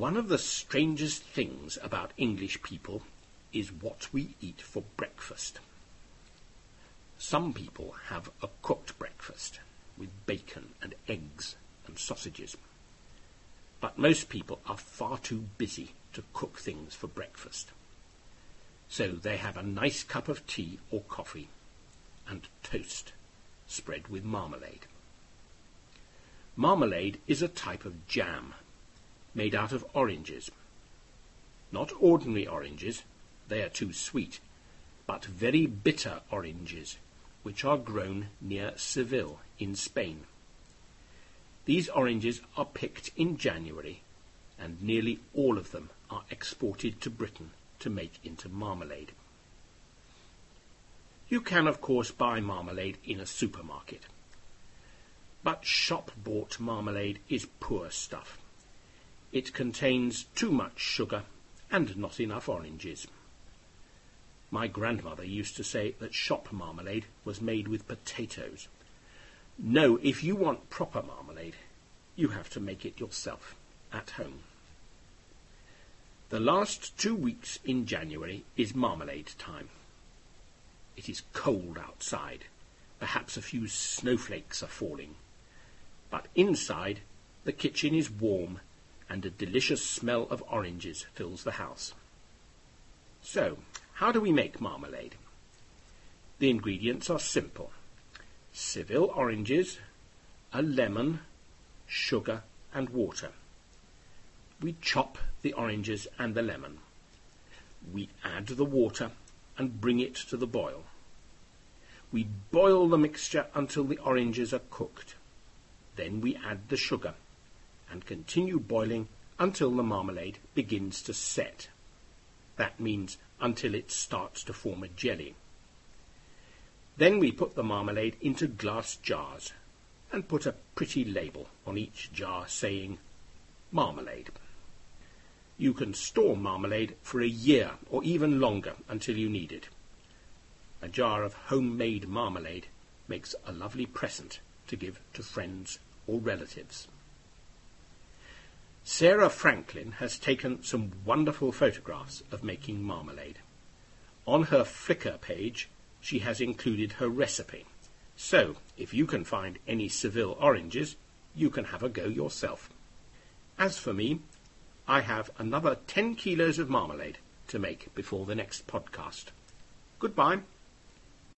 One of the strangest things about English people is what we eat for breakfast. Some people have a cooked breakfast with bacon and eggs and sausages. But most people are far too busy to cook things for breakfast. So they have a nice cup of tea or coffee and toast spread with marmalade. Marmalade is a type of jam made out of oranges. Not ordinary oranges, they are too sweet, but very bitter oranges, which are grown near Seville in Spain. These oranges are picked in January, and nearly all of them are exported to Britain to make into marmalade. You can, of course, buy marmalade in a supermarket. But shop-bought marmalade is poor stuff. It contains too much sugar and not enough oranges. My grandmother used to say that shop marmalade was made with potatoes. No, if you want proper marmalade, you have to make it yourself at home. The last two weeks in January is marmalade time. It is cold outside. Perhaps a few snowflakes are falling. But inside, the kitchen is warm and a delicious smell of oranges fills the house. So, how do we make marmalade? The ingredients are simple. Seville oranges, a lemon, sugar and water. We chop the oranges and the lemon. We add the water and bring it to the boil. We boil the mixture until the oranges are cooked. Then we add the sugar and continue boiling until the marmalade begins to set. That means until it starts to form a jelly. Then we put the marmalade into glass jars and put a pretty label on each jar saying marmalade. You can store marmalade for a year or even longer until you need it. A jar of homemade marmalade makes a lovely present to give to friends or relatives. Sarah Franklin has taken some wonderful photographs of making marmalade. On her Flickr page, she has included her recipe. So, if you can find any Seville oranges, you can have a go yourself. As for me, I have another 10 kilos of marmalade to make before the next podcast. Goodbye.